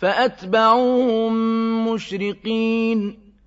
فَأَتْبَعُوهُم مُّشْرِقِينَ.